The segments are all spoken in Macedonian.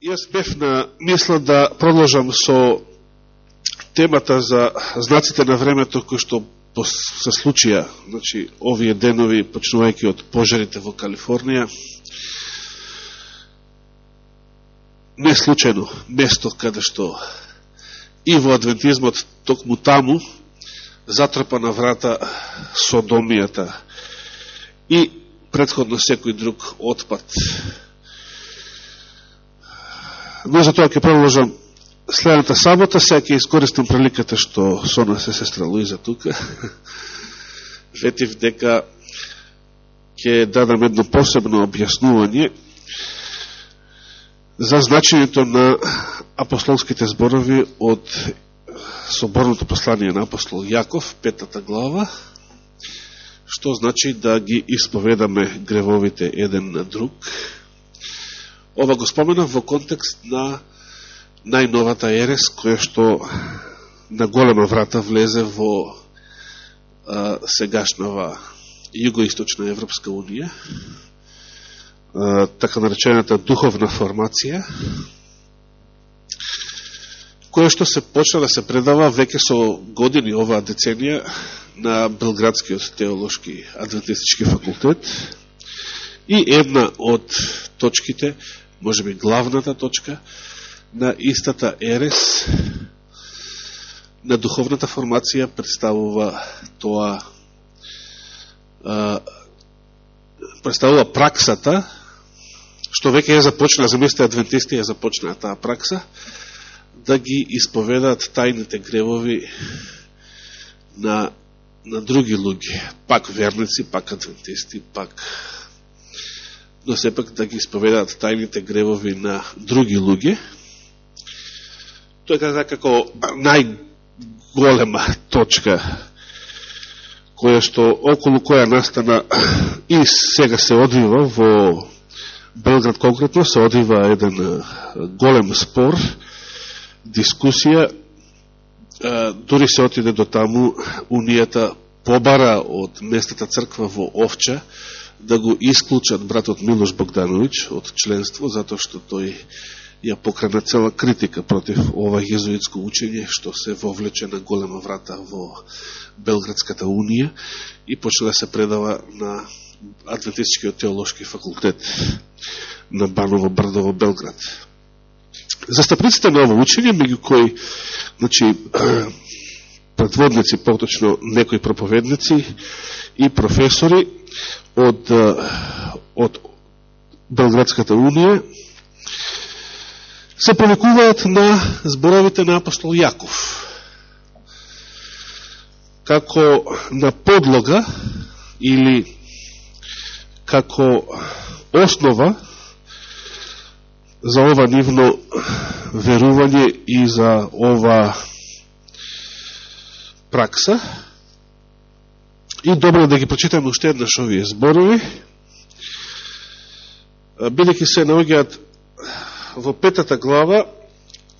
Јас бев на мисла да продолжам со темата за знаците на времето кои што се случија, значи, овие денови, почнувајќи од пожарите во Калифорнија. Не случайно место каде што и во адвентизмот токму таму затрпа на врата Содомијата и предходно секој друг отпад Но за да тоа ќе продолжам следната сабота. Сега ќе искористам приликата што со нас е сестра Луиза тука. Ветив дека ќе дадам едно посебно објаснување за значењето на апостолските зборови од соборното послание на апостол Јаков, петата глава, што значи да ги исповедаме гревовите еден на друг, Ова го споменам во контекст на најновата ерес, која што на голема врата влезе во а, сегашнава Југоисточна Европска Унија, а, така наречената духовна формација, која што се почна да се предава веќе со години оваа деценија на Белградскиот теолошки адвентистички факултет и една од точките може би главната точка на истата ерес на духовната формација представува тоа а, представува праксата што веќе ја започна, замислите адвентисти ја започнаа таа пракса да ги исповедаат тајните гревови на, на други луѓе, пак верници, пак адвентисти, пак но сепак да ги исповедаат тајните гревови на други луѓе. Тоа е така како најголема точка која што околу која настана и сега се одвива во Белград конкретно се одвива еден голем спор, дискусија, дури се отиде до таму Унијата побара од местата црква во Овча, да го исклучат братот Милош Богдановиќ од членство, затоа што тој ја покрена цела критика против ова језуитско учење, што се вовлече на голема врата во Белградската унија и почна да се предава на Адвентистичкиот теолошки факултет на Баново Брдово Белград. Застапниците на ова учење, меѓу кои значи, предводници, поточно некои проповедници и професори, од, од Белградската унија се повикуваат на зборовите на апостол Јаков. Како на подлога или како основа за ова нивно верување и за ова пракса И добро да ги прочитаме уште еднаш овие зборови, бидеќи се наоѓаат во петата глава,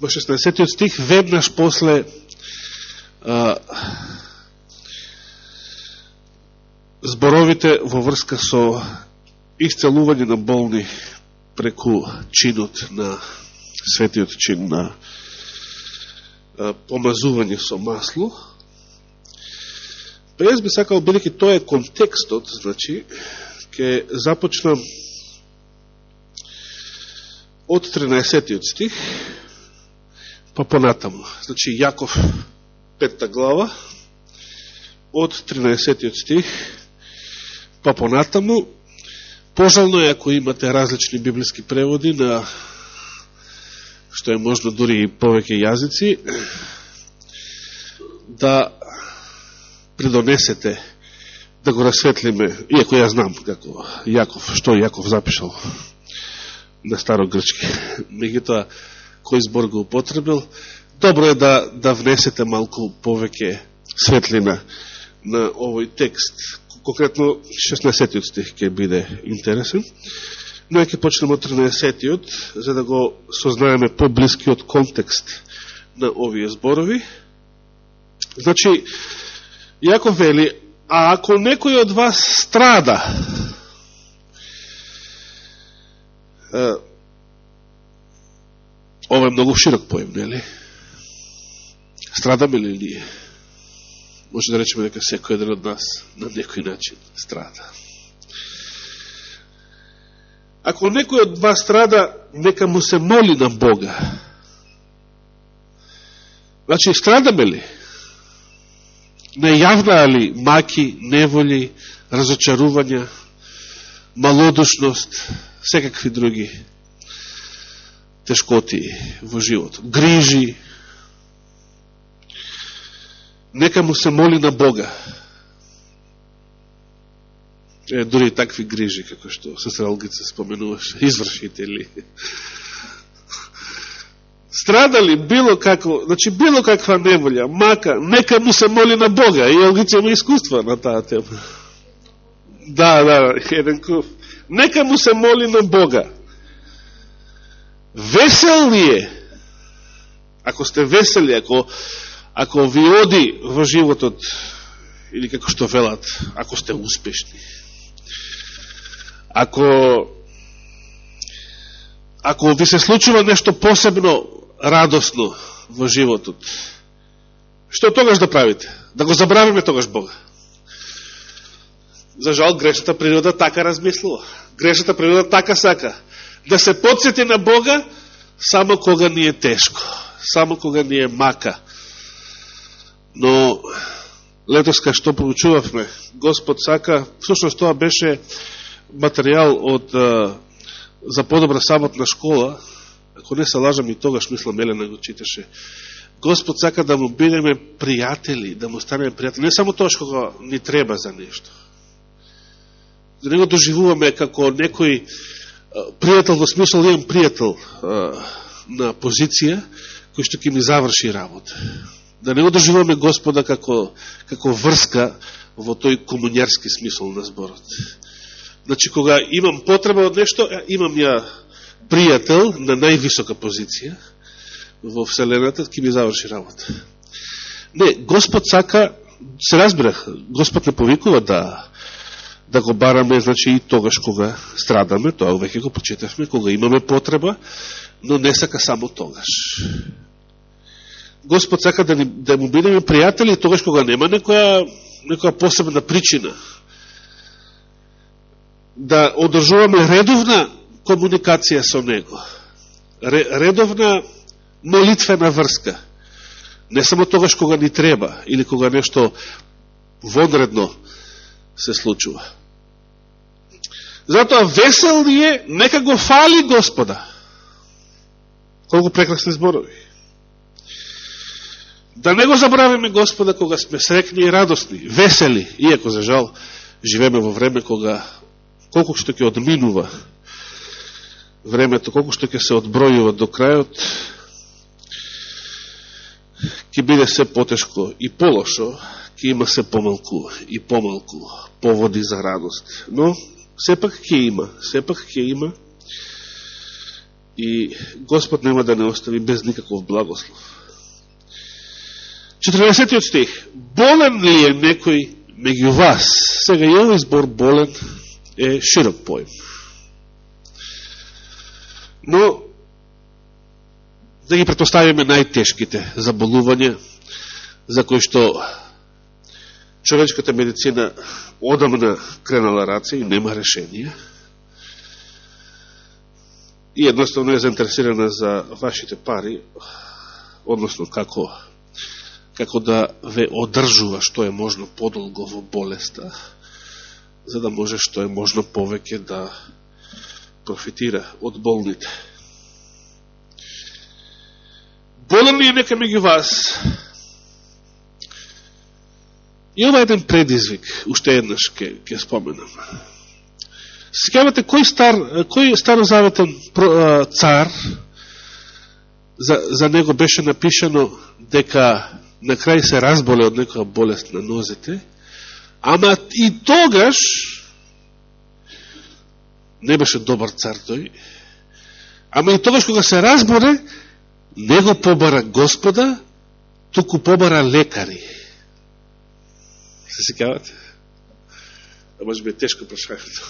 во 16 стих, веднаш после а, зборовите во врска со исцелување на болни преку чинот на светиот чин на а, помазување со масло, јас би сакал, бидеќи тоа е контекстот, значи, ќе започнам од 13 стих, па понатаму. Значи, Јаков, петта глава, од 13 стих, па понатаму, пожално е ако имате различни библиски преводи на што е можно дури и повеќе јазици, да придонесете да го расветлиме, иако ја знам како Јаков, што Јаков запишал на старогрчки. Меѓутоа, кој збор го употребил, добро е да, да внесете малку повеќе светлина на овој текст. Конкретно 16 стих ќе биде интересен. Но ќе почнемо од 13 за да го сознаеме поблискиот контекст на овие зборови. Значи, Иако вели, а ако некој од вас страда, ова е многу широк поем, нели? Страдаме ли ние? Може да речеме дека секој еден од нас на некој начин страда. Ако некој од вас страда, нека му се моли на Бога. Значи, страдаме ли? Не јавнаа ли маки, неволи, разочарувања, малодушност, секакви други тешкоти во живот, грижи, нека му се моли на Бога. Е, дори такви грижи, како што се Алгица споменуваше, извршители. Страдали било како, значи било каква неволја, мака, нека му се моли на Бога. И Алгица има искуства на таа тема. Да, да, еден куф. Нека му се моли на Бога. Весел ли е? Ако сте весели, ако ако ви оди во животот, или како што велат, ако сте успешни, ако ако ви се случува нешто посебно радосно во животот, што тогаш да правите? Да го забравиме тогаш Бога. За жал, грешната природа така размислува. Грешната природа така сака. Да се подсети на Бога само кога ни е тешко, само кога ни е мака, Но летоска што проучувавме, Господ сака, всушност тоа беше материјал од за подобра саботна школа, ако не се лажам и тогаш мислам Елена го читаше, Господ сака да му бидеме пријатели, да му станеме пријатели, не само тоа што ни треба за нешто. Да него доживуваме како некој пријател во смисол имам пријател на позиција кој што ќе ми заврши работа да не одржуваме Господа како, како врска во тој комунјарски смисол на зборот. Значи, кога имам потреба од нешто, имам ја пријател на највисока позиција во Вселената, ки ми заврши работа. Не, Господ сака, се разбирах, Господ не повикува да, да го бараме, значи и тогаш кога страдаме, тоа веќе го почитавме, кога имаме потреба, но не сака само тогаш. Господ сака да, ни, да му бидеме пријатели тогаш кога нема некоја, некоја посебна причина. Да одржуваме редовна комуникација со Него. Редовна молитвена врска. Не само тогаш кога ни треба или кога нешто вонредно се случува. Затоа весел ни е, нека го фали Господа. Колку прекрасни зборови. Да не го забравиме Господа кога сме срекни и радостни, весели, иако за жал живеме во време кога колку што ќе одминува времето, колко што ќе се одбројува до крајот, ќе биде се потешко и полошо, ќе има се помалку и помалку поводи за радост. Но, сепак ќе има, сепак ќе има и Господ нема да не остави без никаков благослов. 14 стих. Болен ли е некој меѓу вас? Сега и овој збор болен е широк поем. Но, да ги предпоставиме најтешките заболувања, за кои што човечката медицина одамна кренала раце и нема решение, и едноставно е заинтересирана за вашите пари, односно како како да ве одржува што е можно подолго во болеста, за да може што е можно повеќе да профитира од болните. Болен ли е нека меѓу вас? И ова е еден предизвик, уште еднаш ке, ке споменам. Секавате, кој, стар, кој старозаветен цар, за, за него беше напишано дека на крај се разболе од некоја болест на нозете, ама и тогаш не беше добар цар тој, ама и тогаш кога се разболе, не го побара Господа, туку побара лекари. Се секавате? А може би е тешко прашањето.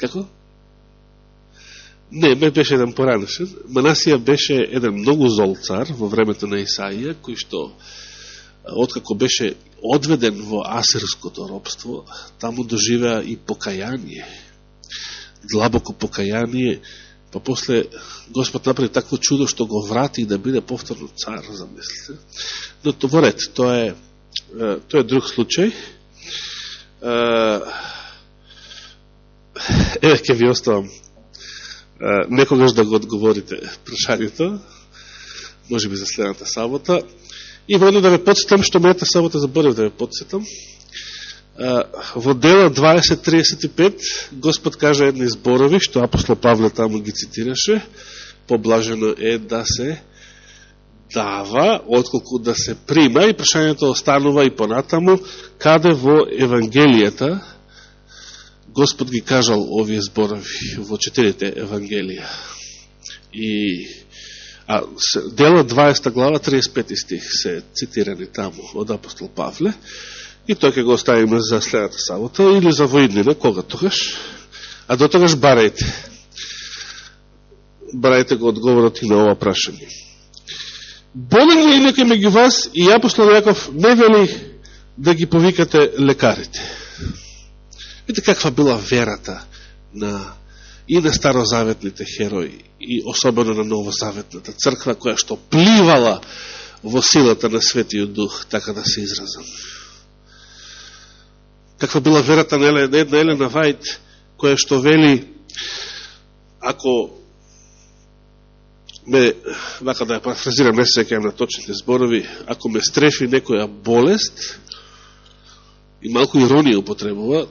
Како? Не, ме беше еден поранешен. Манасија беше еден многу зол цар во времето на Исаија, кој што, откако беше одведен во асирското робство, таму доживеа и покаяние. Длабоко покаяние, па после Господ направи такво чудо што го врати да биде повторно цар, замислите. Но во ред, тоа е, тоа е друг случај. Еве ќе ви оставам некогаш да го одговорите прашањето, може би за следната сабота. И воедно да ве подсетам, што мејата сабота заборев да ве подсетам. Во дела 20.35 Господ кажа едни зборови, што апостол Павле таму ги цитираше, поблажено е да се дава, отколку да се прима, и прашањето останува и понатаму, каде во Евангелијата Господ ги кажал овие зборови во четирите Евангелија. И а, дела 20 глава, 35 стих се цитирани таму од апостол Павле. И тоа ќе го оставиме за следната сабота или за воиднина, кога тогаш. А до тогаш барајте. Барајте го одговорот и на ова прашање. Болен ли е некој меѓу вас и апостол Јаков не вели да ги повикате лекарите? Видите каква била верата на и на старозаветните херои, и особено на новозаветната црква, која што пливала во силата на Светиот Дух, така да се изразам. Каква била верата на една Елена Вајд, која што вели, ако ме, вака да ја парафразирам, не се на точните зборови, ако ме стрефи некоја болест, и малку иронија употребува,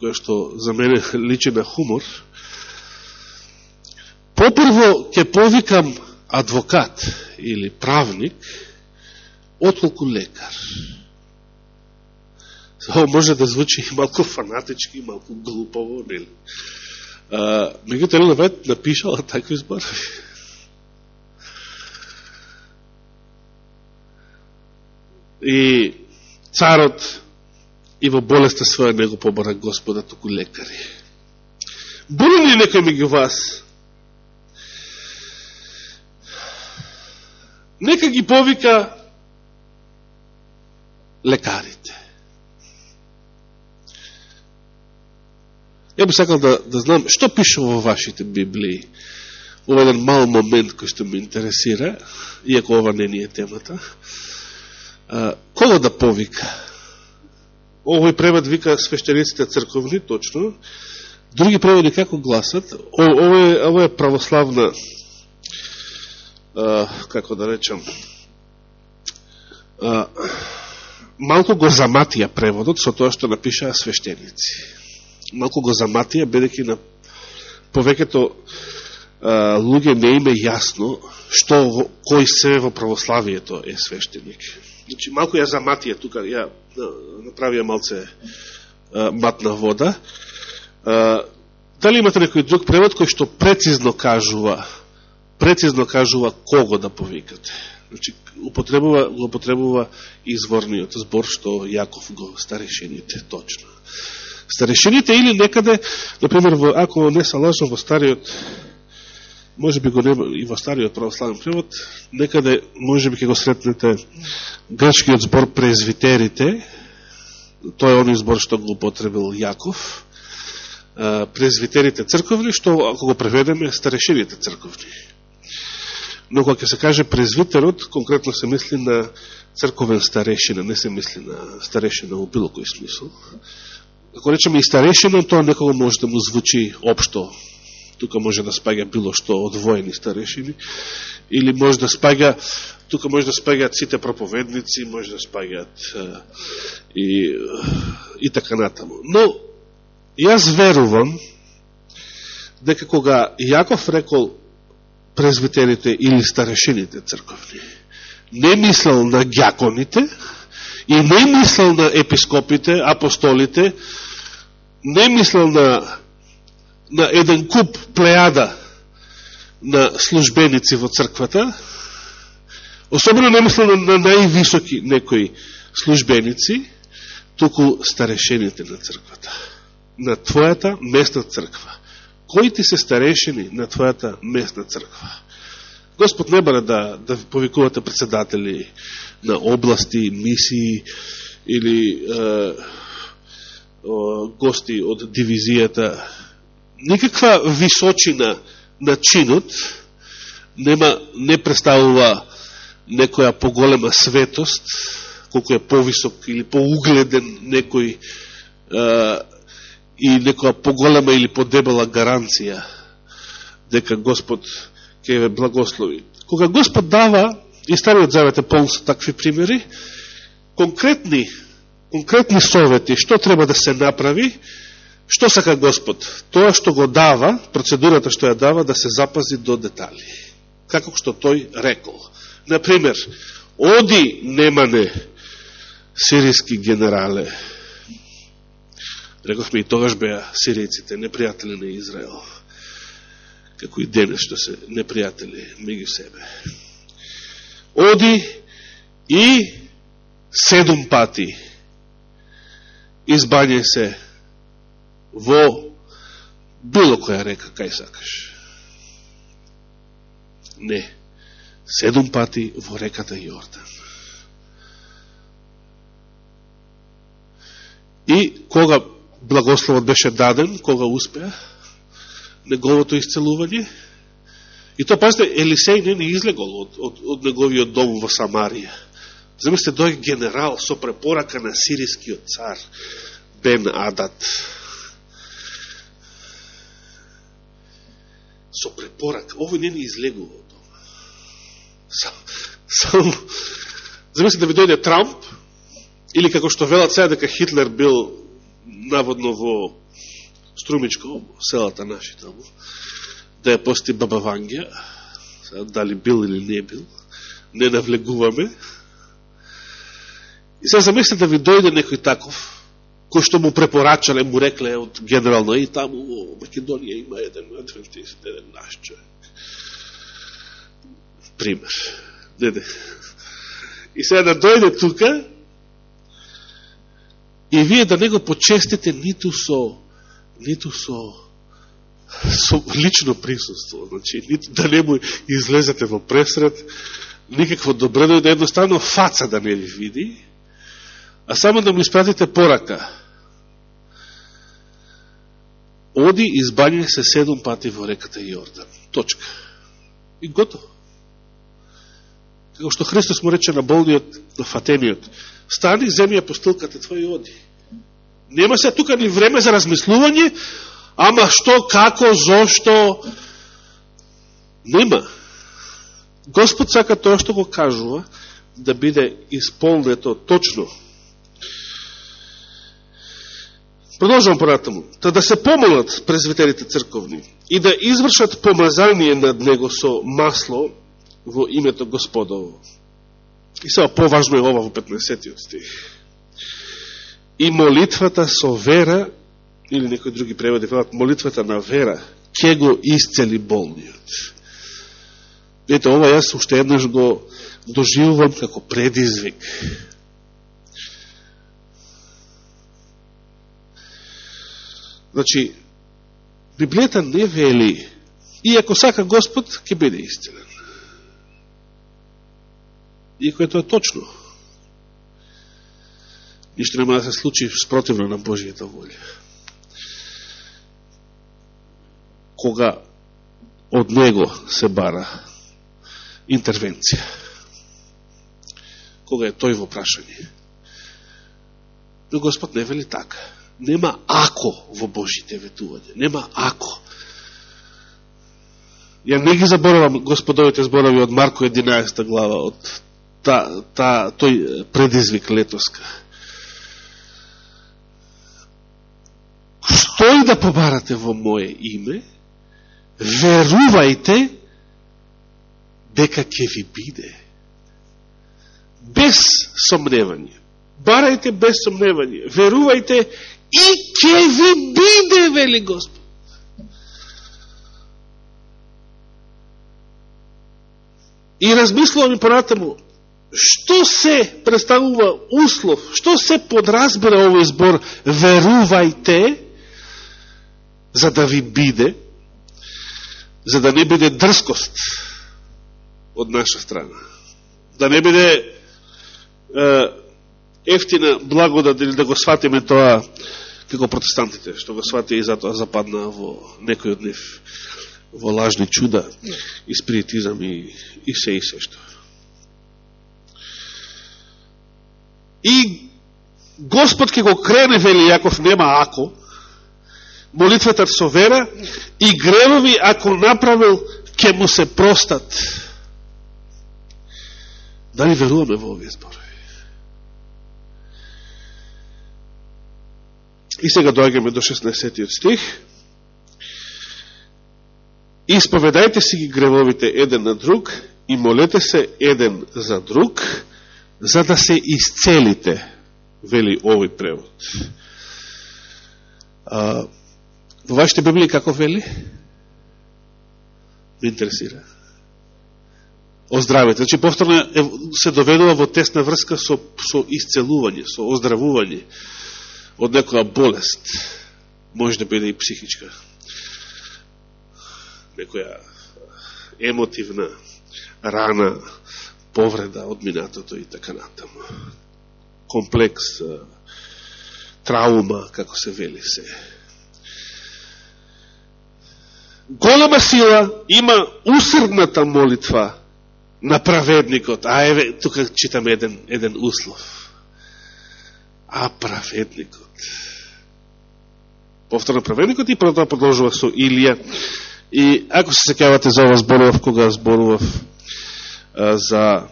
која што за мене личи на хумор, попрво ќе повикам адвокат или правник, отколку лекар. Ово може да звучи малку фанатички, малку глупово, нели? Меѓу Елена Вајд напишала такви зборови. И царот и во болеста своја не го побара Господа, туку лекари. Були ли некој меѓу вас? Нека ги повика лекарите. Ја би сакал да, да знам што пише во вашите Библии. Ова еден мал момент кој што ме интересира, иако ова не ни е темата. А, кого да повика? Овој превод вика свештениците црковни, точно. Други преводи како гласат? Ово е, ово е православна, а, како да речам, а, малко го заматија преводот со тоа што напишаа свештеници. Малко го заматија, бедеќи на повеќето луѓе не име јасно што кој се во православието е свештеник. Значи, малко ја заматија тука, ја да, направија малце а, матна вода. А, дали имате некој друг превод кој што прецизно кажува, прецизно кажува кого да повикате? Значи, употребува, го употребува изворниот збор што Јаков го старешените, точно. Старешените или некаде, например, во, ако не се лажам во стариот може би го нема и во стариот православен превод, некаде може би ќе го сретнете грчкиот збор презвитерите, тој е оној збор што го употребил Јаков, презвитерите црковни, што ако го преведеме старешините црковни. Но кога ќе се каже презвитерот, конкретно се мисли на црковен старешина, не се мисли на старешина во било кој смисол. Ако речеме и старешина, тоа некога може да му звучи општо тука може да спаѓа било што од воени старешини, или може да спаѓа, тука може да спаѓаат сите проповедници, може да спаѓаат и, и така натаму. Но, јас верувам дека кога Јаков рекол презвитерите или старешините црковни, не мислел на гјаконите и не мислел на епископите, апостолите, не мислел на на еден куп плејада на службеници во црквата, особено не мислам на, највисоки некои службеници, туку старешените на црквата, на твојата местна црква. кои ти се старешени на твојата местна црква? Господ не бара да, да повикувате председатели на области, мисии или е, о, гости од дивизијата. Никаква височина на чинот нема, не представува некоја поголема светост, колко е повисок или поугледен некој е, и некоја поголема или подебела гаранција дека Господ ќе ве благослови. Кога Господ дава, и Стариот Завет е полн со такви примери, конкретни, конкретни совети, што треба да се направи, што сака Господ? Тоа што го дава, процедурата што ја дава, да се запази до детали. Како што тој рекол. Например, оди немане сиријски генерале, Рековме и тогаш беа сиријците, непријатели на Израел. Како и денес што се непријатели меѓу себе. Оди и седум пати избање се во било која река, кај сакаш. Не. Седум пати во реката Јордан. И кога благословот беше даден, кога успеа неговото исцелување. И то, пазите, Елисеј не ни излегол од, од, од неговиот дом во Самарија. Замислите, дој генерал со препорака на сирискиот цар Бен Адат. Со препорак. Овој не ни излегува од дома. Само, замислите да ви дојде Трамп, или како што велат сега дека Хитлер бил наводно во Струмичко, селата наши таму, да ја пости Баба Вангија, дали бил или не бил, не навлегуваме. И сега замислите да ви дојде некој таков, кој што му препорачале, му рекле од генерално, и таму во Македонија има еден адвентист, еден наш човек. Пример. Деде. И сега да дојде тука, и вие да не го почестите ниту со ниту со со лично присуство, значи ниту да не му излезете во пресред, никакво добро да едноставно фаца да не ви види, а само да му испратите порака. Оди и избање се седум пати во реката Јордан. Точка. И готово. Како што Христос му рече на болниот, на фатениот, стани земја постилката твоја и оди. Нема се тука ни време за размислување, ама што, како, зошто, нема. Господ сака тоа што го кажува, да биде исполнето точно. Продолжавам понатаму. Та да се помолат презвитерите црковни и да извршат помазание над него со масло во името Господово. И сега поважно е ова во 15 стих и молитвата со вера, или некои други преводи велат, молитвата на вера, ќе го исцели болниот. Ето, ова јас уште еднаш го доживувам како предизвик. Значи, Библијата не вели, и ако сака Господ, ќе биде истинен. Иако е тоа точно ништо нема да се случи спротивно на Божијата волја. Кога од него се бара интервенција. Кога е тој во прашање. Но Господ не вели така. Нема ако во Божите ветување. Нема ако. Ја не ги заборавам господовите зборови од Марко 11 глава, од та, та, тој предизвик летоска што и да побарате во моје име, верувајте дека ќе ви биде. Без сомневање. Барајте без сомневање. Верувајте и ќе ви биде, вели Господ. И размислувам и понатаму, што се представува услов, што се подразбира овој збор, верувајте, за да ви биде, за да не биде дрскост од наша страна. Да не биде е, ефтина благодат или да го сватиме тоа како протестантите, што го сватија и затоа западна во некој од нив во лажни чуда и спиритизам и, и се и се што. И Господ ке го крене, вели Јаков, нема ако, молитвата со вера и гревови, ако направил, ке му се простат. Дали веруваме во овие зборови? И сега доаѓаме до 16 стих. Исповедајте си ги гревовите еден на друг и молете се еден за друг, за да се исцелите, вели овој превод. А, во вашите Библии како вели? Ме интересира. Оздравете. Значи, повторно се доведува во тесна врска со, со исцелување, со оздравување од некоја болест. Може да биде и психичка. Некоја емотивна рана, повреда од минатото и така натаму. Комплекс, траума, како се вели се. Голема сила има усрдната молитва на праведникот. А еве, тука читаме еден, еден услов. А праведникот. Повторно праведникот и тоа продолжував со Илија. И ако се секавате за ова зборував, кога зборував а, за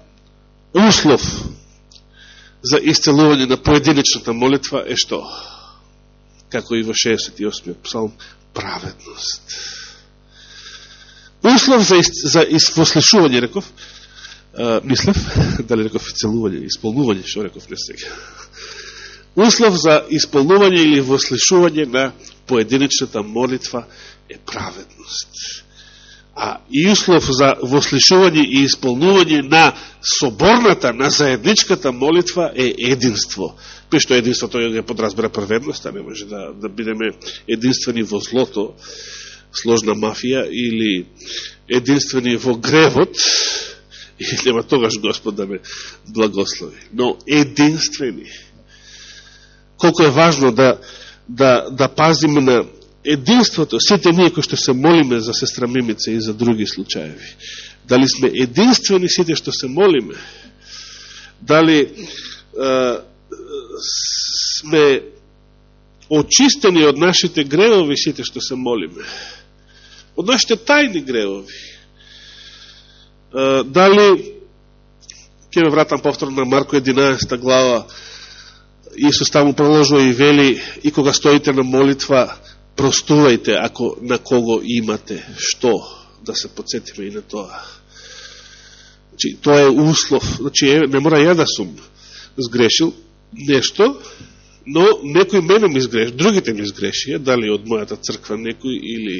услов за исцелување на поединечната молитва е што? Како и во 68. псалм, праведност. Услов за, за вослешување, реков, а, мислев, дали реков исцелување, исполнување, што реков не сега. Услов за исполнување или вослешување на поединечната молитва е праведност. А и услов за вослешување и исполнување на соборната, на заедничката молитва е единство. Пе што единство тој ја подразбира праведност, а не може да, да бидеме единствени во злото, сложна мафија, или единствени во гревот, и нема тогаш Господ да ме благослови. Но единствени. Колко е важно да, да, да пазиме на единството, сите ние кои што се молиме за сестра Мимица и за други случаеви, дали сме единствени сите што се молиме, дали е, сме очистени од нашите гревови сите што се молиме, од нашите тајни гревови, е, дали, ќе ме вратам повторно на Марко 11 глава, Исус таму проложува и вели, и кога стоите на молитва, простувајте ако на кого имате што, да се подсетиме и на тоа. Значи, тоа е услов. Значи, не мора ја да сум сгрешил нешто, но некој мене ми сгреш, другите ми сгрешија, дали од мојата црква некој или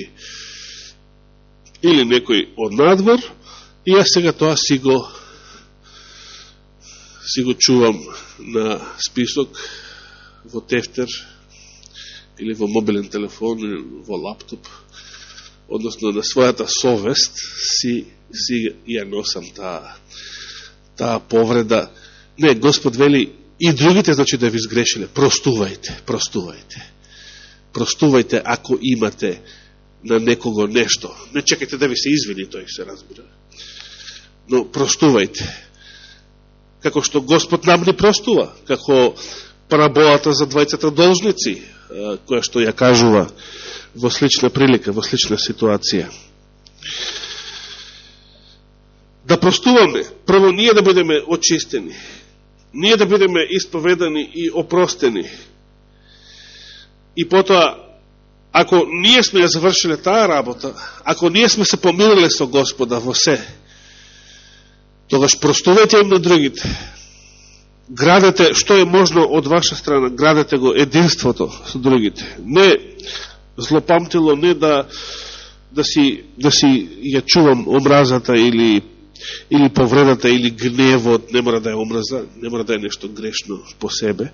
или некој од надвор, и јас сега тоа си го си го чувам на список во тефтер или во мобилен телефон, или во лаптоп, односно на својата совест, си, си ја носам таа, таа повреда. Не, Господ вели, и другите, значи, да ви сгрешиле, простувајте, простувајте. Простувајте ако имате на некого нешто. Не чекайте да ви се извини, тој се разбира. Но простувајте. Како што Господ нам не простува, како параболата за двајцата должници, која што ја кажува во слична прилика, во слична ситуација. Да простуваме, прво ние да бидеме очистени, ние да бидеме исповедани и опростени. И потоа, ако ние сме ја завршиле таа работа, ако ние сме се помириле со Господа во се, тогаш простувајте им на другите, градете што е можно од ваша страна, градете го единството со другите. Не злопамтило, не да да си, да си ја чувам омразата или или повредата или гневот, не мора да е омраза, не мора да е нешто грешно по себе,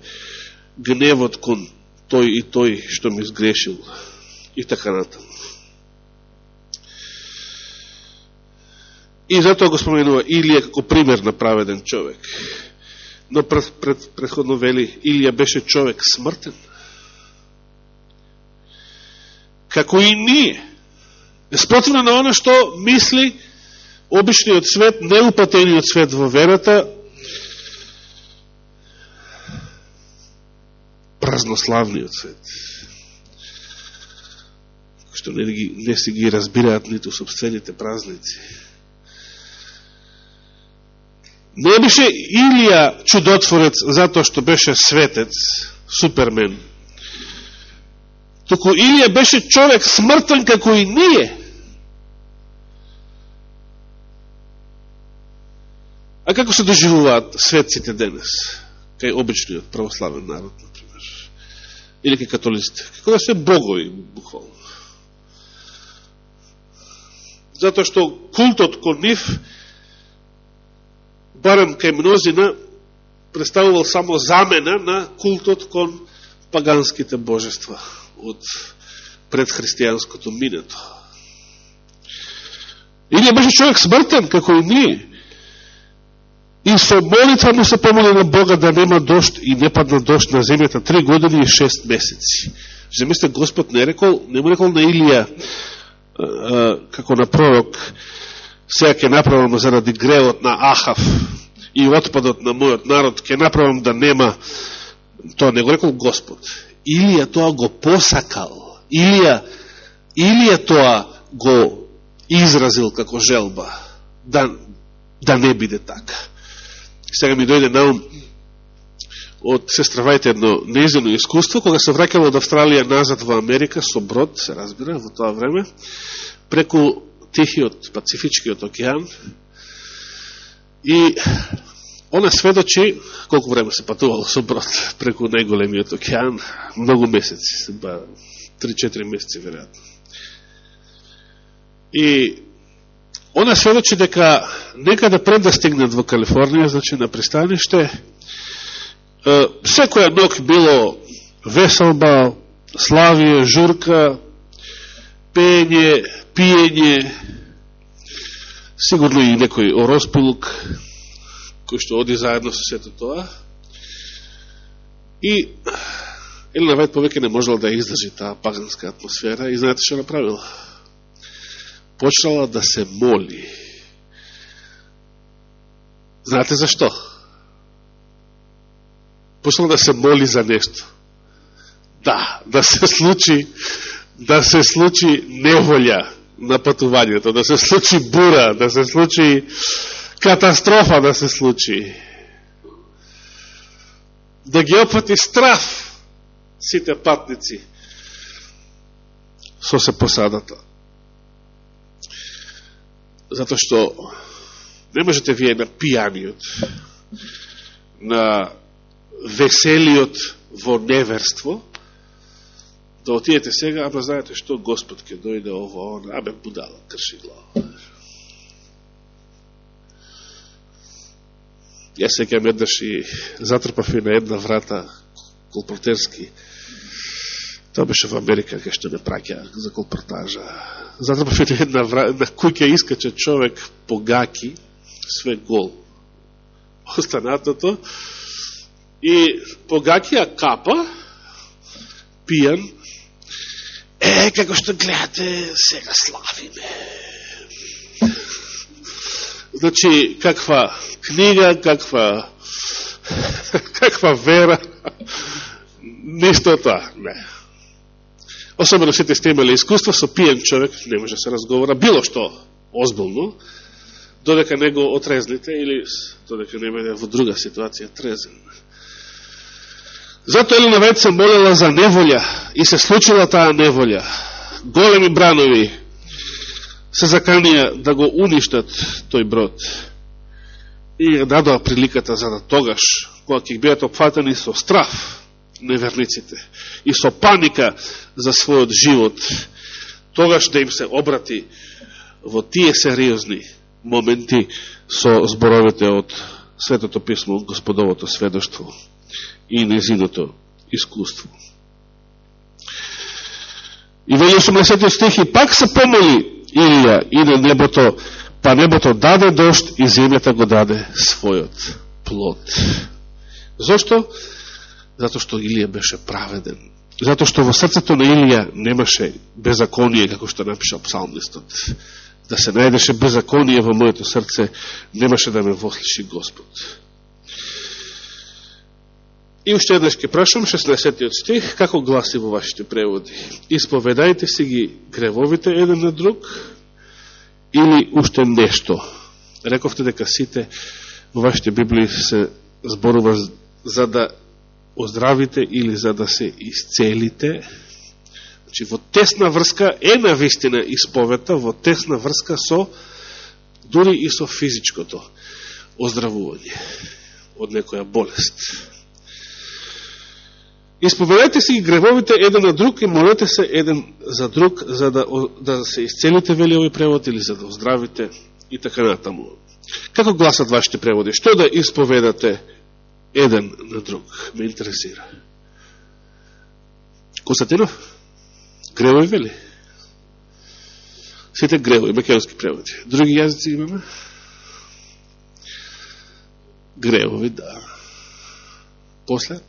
гневот кон тој и тој што ми сгрешил и така натаму. И затоа го споменува Илија како пример на праведен човек. Но пред, пред, предходно вели, Илија беше човек смртен. Како и ние. Спротивно на оно што мисли обичниот свет, неупатениот свет во верата, празнославниот свет што не, не си ги разбираат ниту собствените празници. Не беше Илија чудотворец затоа што беше светец, супермен. Току Илија беше човек смртен како и ние. А како се доживуваат светците денес? Кај обичниот православен народ, например. Или кај католиците. Како да се богови, буквално затоа што култот кон нив, барем кај мнозина, представувал само замена на култот кон паганските божества од предхристијанското минето. Илија беше човек смртен, како и ние. И со молитва му се помоли на Бога да нема дошт и не падна дошт на земјата три години и шест месеци. Земјате, Господ не рекол, не му рекол на Илија, како на пророк, сега ќе направам заради греот на Ахав и отпадот на мојот народ, ќе направам да нема, тоа не го рекол Господ. Илија тоа го посакал. Илија, Илија тоа го изразил како желба. Да, да не биде така. Сега ми дојде на ум од сестра Вајте едно незино искуство, кога се вракала од Австралија назад во Америка, со брод, се разбира, во тоа време, преку Тихиот, Пацифичкиот океан, и она сведочи, колку време се патувало со брод преку најголемиот океан, многу месеци, ба 3-4 месеци, веројатно. И она сведочи дека некаде пред да стигнат во Калифорнија, значи на пристаниште, секоја ног било веселба, славие, журка, пење, пиење, сигурно и некој ороспилук, кој што оди заедно со сето тоа. И Елена Вајд повеќе не можела да издржи таа паганска атмосфера и знаете што направила? Почнала да се моли. Знаете зашто? Почнала да се моли за нешто. Да, да се случи да се случи неволја на патувањето, да се случи бура, да се случи катастрофа да се случи. Да ги опати страф сите патници со се посадата. Зато што не можете вие на пијаниот, на веселиот во неверство, да отидете сега, ама да знаете што Господ ќе дојде ово, он, абе будала, крши глава. Јас секам еднаш и затрпав и на една врата колпортерски. Тоа беше во Америка, кај што не праќа за колпортажа. Затрпав и на една врата, на куќа искача човек по гаки, све гол. Останатото, и погакија капа, пијан, е, како што гледате, сега славиме. Значи, каква книга, каква каква вера, ништо тоа, не. Особено сите сте имали искуство, со пиен човек не може да се разговора, било што озбилно, додека не го отрезлите или додека не биде во друга ситуација трезен. Зато Елена Вајд се молела за неволја и се случила таа неволја. Големи бранови се заканија да го уништат тој брод. И дадоа приликата за да тогаш, кога ќе бидат опфатени со страф неверниците и со паника за својот живот, тогаш да им се обрати во тие сериозни моменти со зборовите од Светото писмо, Господовото сведоштво и незиното искуство. И во 18 стих и пак се помоли Илија и на небото Па небото даде дошт и земјата го даде својот плод. Зошто? Зато што Илија беше праведен. Зато што во срцето на Илија немаше беззаконие, како што напиша псалмистот. Да се најдеше беззаконие во моето срце, немаше да ме вослиши Господ. И уште еднаш ке прашувам 16 стих, како гласи во вашите преводи? Исповедајте си ги гревовите еден на друг, или уште нешто? Рековте дека сите во вашите Библии се зборува за да оздравите или за да се исцелите. Значи, во тесна врска е на вистина исповета, во тесна врска со, дури и со физичкото оздравување од некоја болест. Исповедајте си ги гревовите еден на друг и молете се еден за друг, за да, да се исцелите, вели овој превод, или за да оздравите и така натаму. Како гласат вашите преводи? Што да исповедате еден на друг. Ме интересира. Константинов? Гревови вели? Сите гревови, македонски преводи. Други јазици имаме? Гревови, да. После?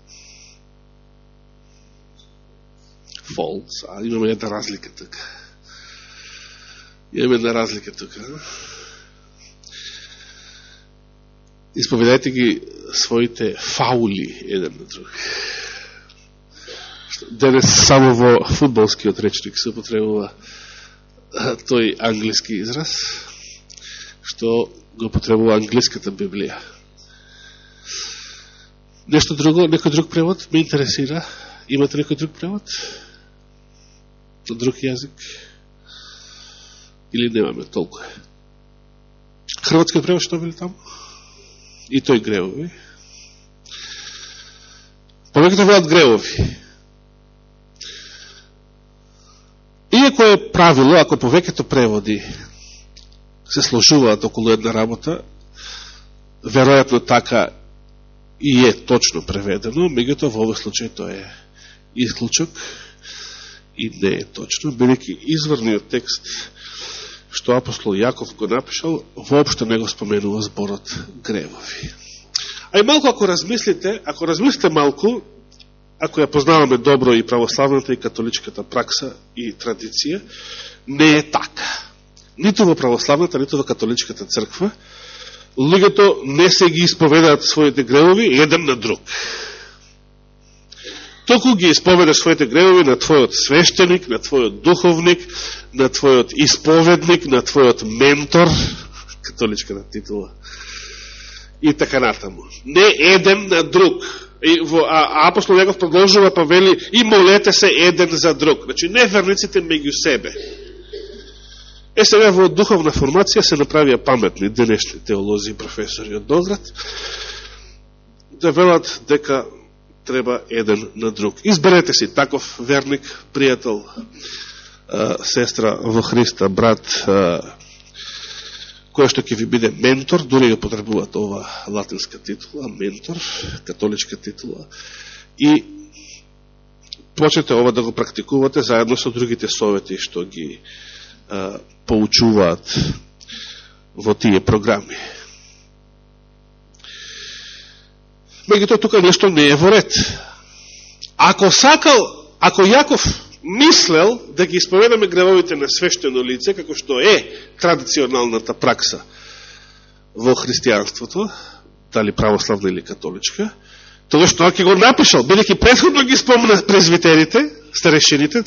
Фолс. А имаме една разлика тука. Имаме една разлика тука. Исповедајте ги своите фаули еден на друг. Денес само во футболскиот речник се употребува тој англиски израз, што го потребува англиската Библија. Нешто друго, некој друг превод ме интересира? Имате некој друг превод? На друг јазик? Или немаме толку? Хрватскиот превод што били таму? и тој гревови. Повеќето велат гревови. Иако е правило, ако повеќето преводи се сложуваат околу една работа, веројатно така и е точно преведено, меѓуто во овој случај тоа е исклучок и не е точно, бидејќи изворниот текст што апостол Јаков го напишал, воопшто не го споменува зборот гревови. А и малко ако размислите, ако размислите малку, ако ја познаваме добро и православната и католичката пракса и традиција, не е така. Ниту во православната, ниту во католичката црква, луѓето не се ги исповедаат своите гревови еден на друг. Току ги исповедаш своите гревови на твојот свештеник, на твојот духовник, на твојот исповедник, на твојот ментор, католичката титула, и така натаму. Не еден на друг. И во, а, апостол Јаков продолжува па вели и молете се еден за друг. Значи, не верниците меѓу себе. Е сега во духовна формација се направија паметни денешни теолози и професори од Белград, да велат дека треба еден на друг. Изберете си таков верник, пријател, сестра во Христа, брат, кој што ќе ви биде ментор, дури да ја потребуват ова латинска титула, ментор, католичка титула, и почнете ова да го практикувате заедно со другите совети што ги а, поучуваат во тие програми. Меѓуто тука нешто не е во ред. Ако сакал, ако Јаков мислел да ги исповедаме гревовите на свештено лице, како што е традиционалната пракса во христијанството, дали православна или католичка, тогаш тоа ќе го напишал, бидеќи предходно ги спомна презвитерите, старешените,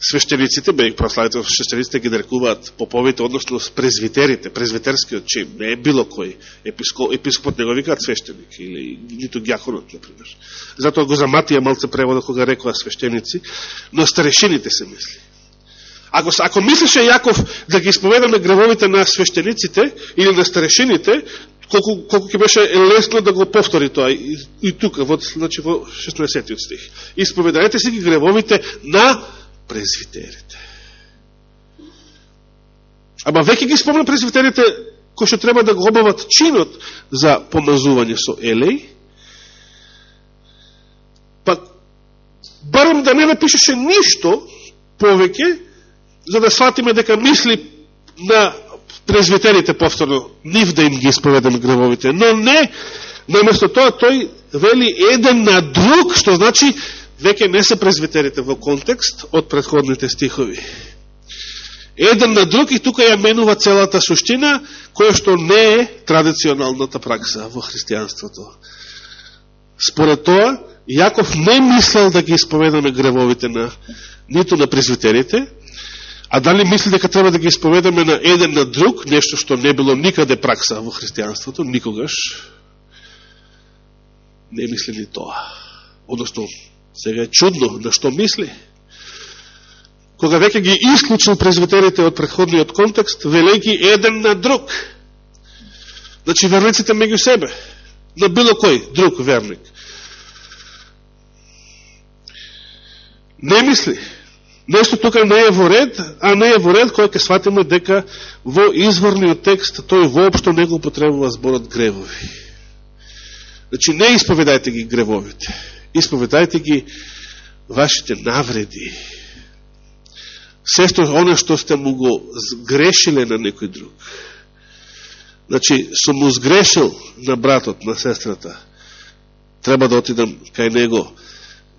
свештениците, бе прославите свештениците ги нарекуваат поповите, односно презвитерите, презвитерскиот чин, не е било кој епископ, епископот не го викаат свештеник, или нито гјаконот, например. Затоа го заматија малце преводот кога рекоа свештеници, но старешините се мисли. Ако, ако мислеше Јаков да ги исповедаме гревовите на свештениците или на старешините, колку, колку ќе беше лесно да го повтори тоа и, и тука, во, значи во 16 стих. Исповедајте си ги гревовите на презвитерите. Ама веќе ги спомна презвитерите кои што треба да го обават чинот за помазување со елеј, па барам да не напишеше ништо повеќе, за да сватиме дека мисли на презвитерите повторно, нив да им ги исповедам гревовите. Но не, наместо тоа, тој вели еден на друг, што значи, веќе не се презветерите во контекст од предходните стихови. Еден на друг и тука ја менува целата суштина, која што не е традиционалната пракса во христијанството. Според тоа, Јаков не мислел да ги исповедаме гревовите на ниту на презветерите, а дали мисли дека треба да ги исповедаме на еден на друг, нешто што не било никаде пракса во христијанството, никогаш, не мисли ни тоа. Односно, сега е чудно на што мисли. Кога веќе ги исклучил презвитерите од предходниот контекст, велики еден на друг. Значи, верниците меѓу себе, на било кој друг верник. Не мисли. Нешто тука не е во ред, а не е во ред кој ќе сватиме дека во изворниот текст тој воопшто не го потребува зборот гревови. Значи, не исповедајте ги гревовите. Исповедајте ги вашите навреди. Сесто, оно што сте му го сгрешиле на некој друг. Значи, сум му сгрешил на братот, на сестрата. Треба да отидам кај него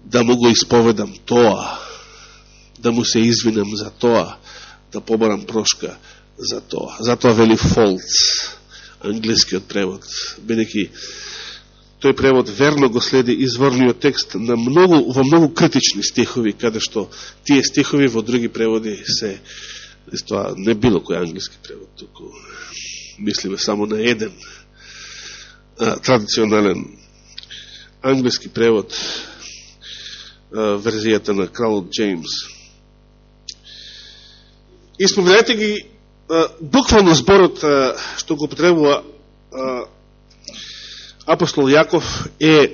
да му го исповедам тоа, да му се извинам за тоа, да побарам прошка за тоа. Затоа вели фолц, англискиот превод, бидеќи тој превод верно го следи изворниот текст на многу, во многу критични стихови, каде што тие стихови во други преводи се, тоа не било кој англиски превод, туку мислиме само на еден а, традиционален англиски превод верзијата на кралот Джеймс. Исповедајте ги буквално зборот што го потребува апостол Јаков е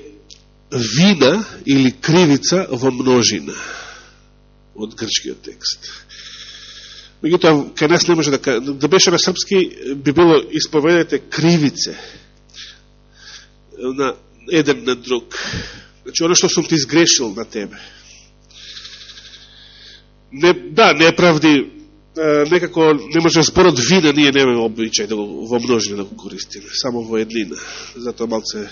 вина или кривица во множина од грчкиот текст. Меѓутоа, кај нас не може да, да беше на српски, би било исповедете кривице на еден на друг. Значи, оно што сум ти изгрешил на тебе. Не, да, неправди, некако не може да спорот вина, ние немаме обичај да го во множина да го користиме, само во еднина. Затоа малце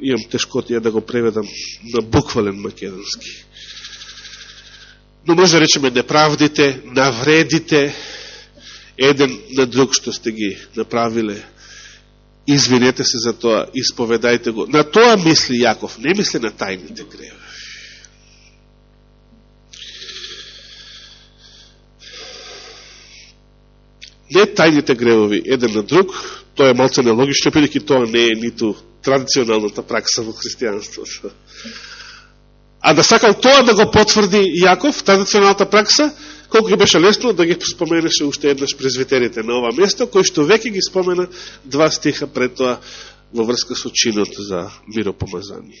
имам тешкотија да го преведам на буквален македонски. Но може да речеме неправдите, навредите, еден на друг што сте ги направиле, извинете се за тоа, исповедајте го. На тоа мисли Јаков, не мисли на тајните греви. Не тајните гревови еден на друг, тоа е малце нелогично, бидеќи тоа не е ниту традиционалната пракса во христијанството. А да сакал тоа да го потврди Јаков, традиционалната пракса, колку ќе беше лесно да ги споменеше уште еднаш презвитерите на ова место, кој што веќе ги спомена два стиха пред тоа во врска со чинот за миропомазание.